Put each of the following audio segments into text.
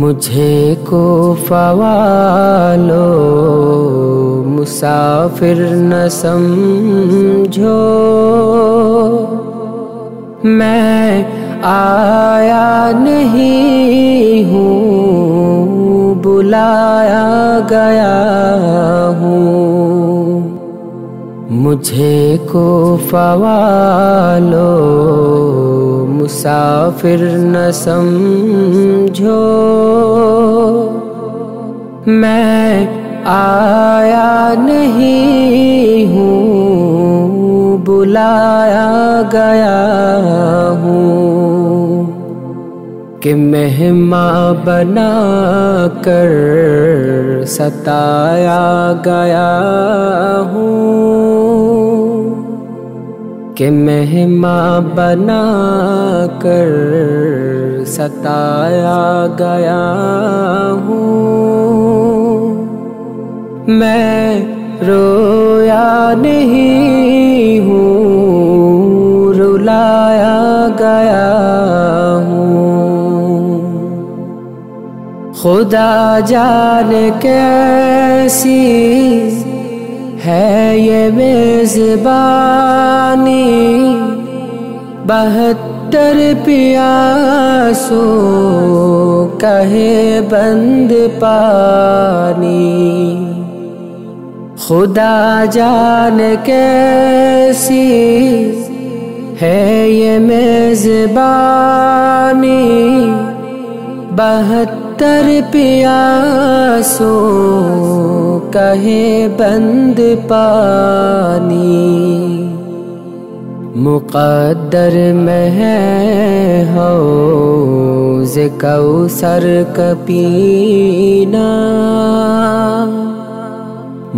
مجھے کو فوالو مسافر نہ سمجھو۔ میں آیا نہیں ہوں، بلایا گیا ہوں۔ مجھے کو فوالو مسافر نہ سمجھو۔ میں آیا نہیں ہوں، بلایا گیا ہوں کہ مہماں بنا کر ستایا گیا ہوں۔ کہ مہماں بنا کر ستایا گیا ہوں۔ میں رویا نہیں ہوں، رلایا گیا ہوں۔ خدا جان کیسی ہے یہ میزبانی؟ بہتر پیاسو کہے بند پانی۔ خدا جان کیسی ہے یہ میزبانی؟ بہتر پیاسو کہے بند پانی۔ مقدر میں ہے حوض کوثر کپینا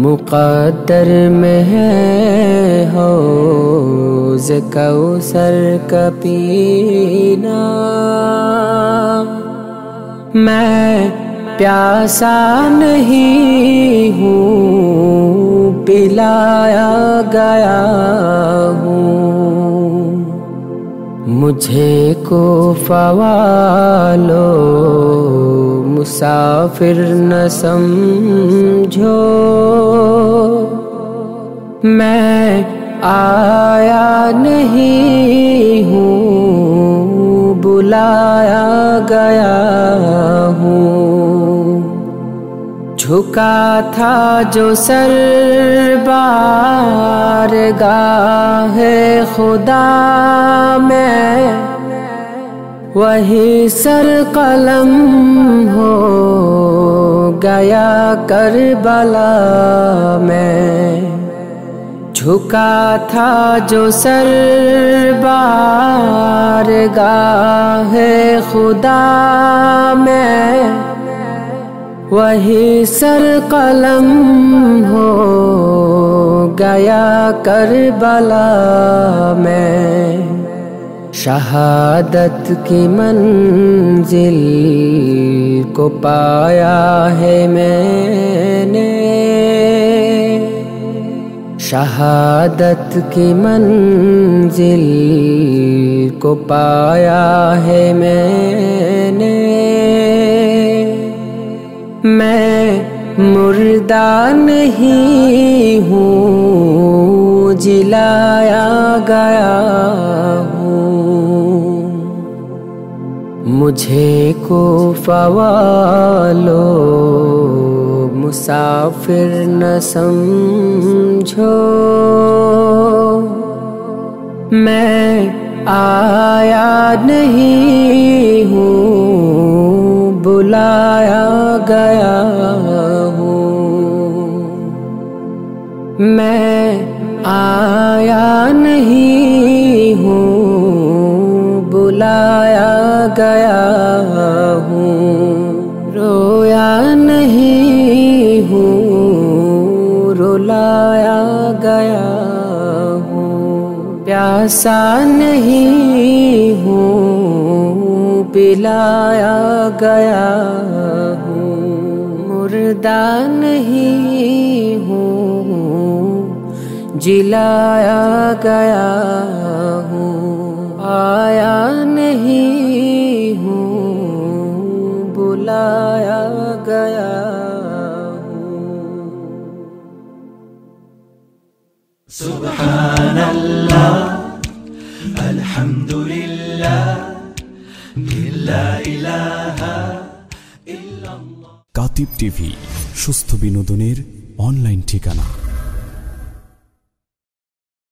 مقدر میں ہے حوض کوثر کپینا میں پیاسا نہیں ہوں، پلایا گیا ہوں۔ مجھے کو فوالو مسافر نہ سمجھو۔ میں آیا نہیں ہوں، بلایا گیا ہوں۔ جھکا تھا جو سر بار گاہ خدا میں وہی سر قلم ہو گیا کربلا میں۔ جھکا تھا جو سر بار گاہ خدا میں۔ وہی سر قلم ہو گیا کربلا میں۔ شہادت کی منزل کو پایا ہے میں نے۔ شہادت کی منزل کو پایا ہے میں نے۔ میں مردہ نہیں ہوں، جلایا گیا ہوں۔ مجھے کو فوالو مسافر نہ سمجھو۔ میں آیا نہیں ہوں، بلایا گیا ہوں۔ میں آیا نہیں ہوں، بلایا گیا ہوں، رویا نہیں ہوں، رلایا گیا ہوں۔ پیاسا نہیں ہوں، پلایا گیا ہوں۔ مردہ نہیں ہوں، جلایا گیا ہوں۔ آیا نہیں ہوں، بلایا گیا سبحان اللہ الحمد للہ لا الہ الا اللہ۔ کاتب ٹی ভি সুস্থ বিনোদনের অনলাইন